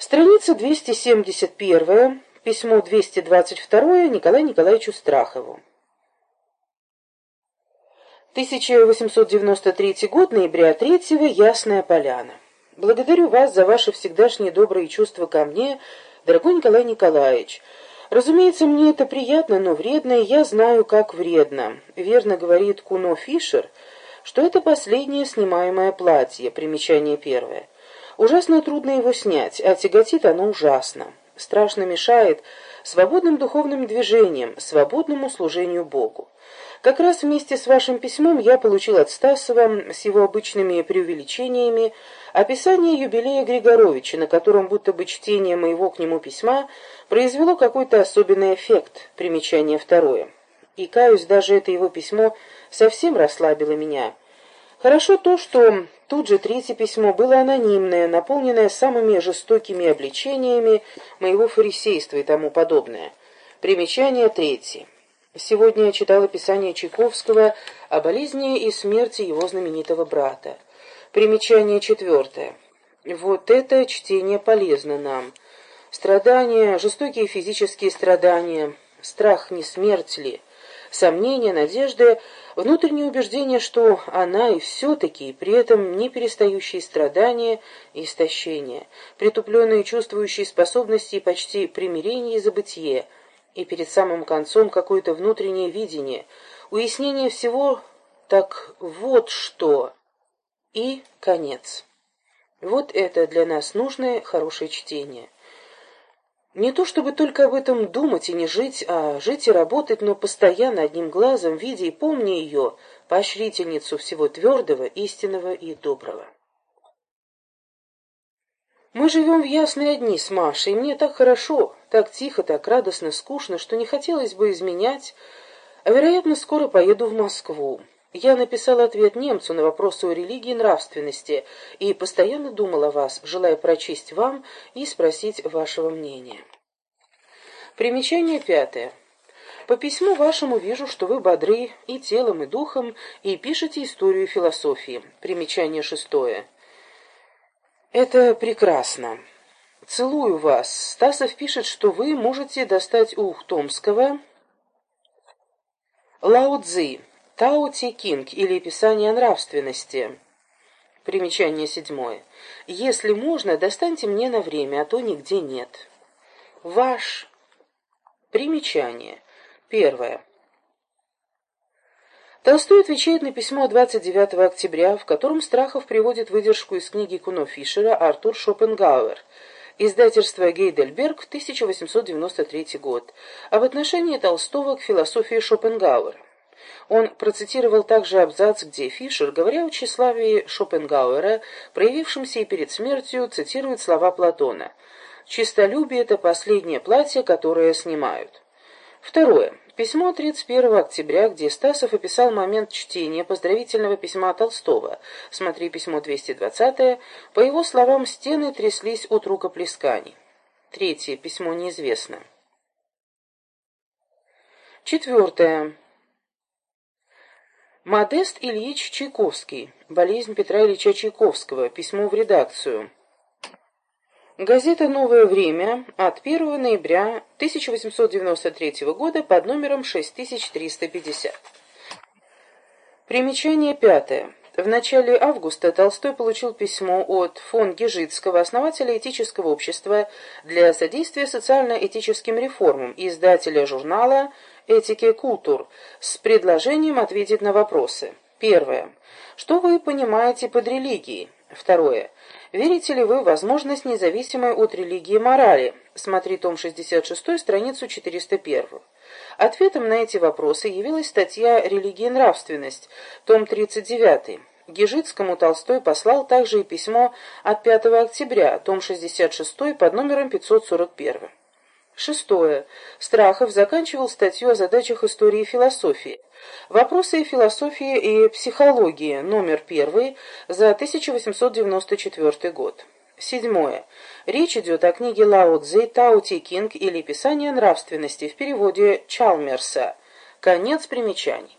Страница 271, письмо 222 Николаю Николаевичу Страхову. 1893 год, ноября 3 Ясная Поляна. Благодарю вас за ваши всегдашние добрые чувства ко мне, дорогой Николай Николаевич. Разумеется, мне это приятно, но вредно, и я знаю, как вредно. Верно говорит Куно Фишер, что это последнее снимаемое платье, примечание первое. Ужасно трудно его снять, а тяготит оно ужасно. Страшно мешает свободным духовным движениям, свободному служению Богу. Как раз вместе с вашим письмом я получил от Стасова с его обычными преувеличениями описание юбилея Григоровича, на котором будто бы чтение моего к нему письма произвело какой-то особенный эффект, примечание второе. И, каюсь, даже это его письмо совсем расслабило меня. Хорошо то, что тут же третье письмо было анонимное, наполненное самыми жестокими обличениями моего фарисейства и тому подобное. Примечание третье. Сегодня я читал описание Чайковского о болезни и смерти его знаменитого брата. Примечание четвертое. Вот это чтение полезно нам. Страдания, жестокие физические страдания, страх не смерть ли, сомнения, надежды, внутреннее убеждение, что она и все-таки, при этом не перестающие страдания и истощения, притупленные чувствующие способности и почти примирение и забытие, и перед самым концом какое-то внутреннее видение, уяснение всего, так вот что, и конец. Вот это для нас нужное хорошее чтение. Не то чтобы только об этом думать и не жить, а жить и работать, но постоянно одним глазом, видя и помня ее, поощрительницу всего твердого, истинного и доброго. Мы живем в ясные дни с Машей, и мне так хорошо, так тихо, так радостно, скучно, что не хотелось бы изменять, а, вероятно, скоро поеду в Москву. Я написала ответ немцу на вопросы о религии и нравственности и постоянно думала о вас, желая прочесть вам и спросить вашего мнения. Примечание пятое. По письму вашему вижу, что вы бодры и телом, и духом, и пишете историю философии. Примечание шестое. Это прекрасно. Целую вас. Стасов пишет, что вы можете достать у Ухтомского Лао Цзи Тао Ти Кинг или Писание нравственности. Примечание седьмое. Если можно, достаньте мне на время, а то нигде нет. Ваш. Примечание. Первое. Толстой отвечает на письмо 29 октября, в котором Страхов приводит выдержку из книги Куно Фишера «Артур Шопенгауэр», издательство Гейдельберг, 1893 год, об отношении Толстого к философии Шопенгауэра. Он процитировал также абзац, где Фишер, говоря о тщеславии Шопенгауэра, проявившемся и перед смертью, цитирует слова Платона «Чистолюбие — это последнее платье, которое снимают». Второе. Письмо 31 октября, где Стасов описал момент чтения поздравительного письма Толстого. Смотри письмо 220. По его словам, стены тряслись от рукоплесканий. Третье. Письмо неизвестно. Четвертое. Модест Ильич Чайковский. Болезнь Петра Ильича Чайковского. Письмо в редакцию. Газета «Новое время» от 1 ноября 1893 года под номером 6350. Примечание пятое. В начале августа Толстой получил письмо от фон Гижицкого, основателя этического общества для содействия социально-этическим реформам, издателя журнала этики культур с предложением ответить на вопросы. Первое. Что вы понимаете под религией? Второе. Верите ли вы в возможность независимой от религии морали? Смотри том 66, страницу 401. Ответом на эти вопросы явилась статья «Религия и нравственность», том 39. Гижицкому Толстой послал также и письмо от 5 октября, том 66, под номером 541. Шестое. Страхов заканчивал статью о задачах истории и философии. Вопросы философии и психологии, номер первый, за 1894 год. Седьмое. Речь идет о книге Лао Цзи Тао Ти Кинг или Писание нравственности в переводе Чалмерса. Конец примечаний.